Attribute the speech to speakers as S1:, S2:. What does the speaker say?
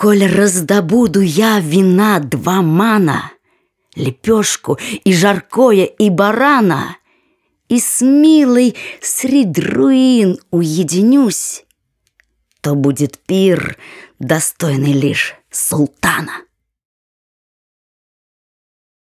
S1: Коль раздобуду я вина два мана, Лепешку и жаркое, и барана, И с милой средь руин уединюсь, То будет пир, достойный лишь султана.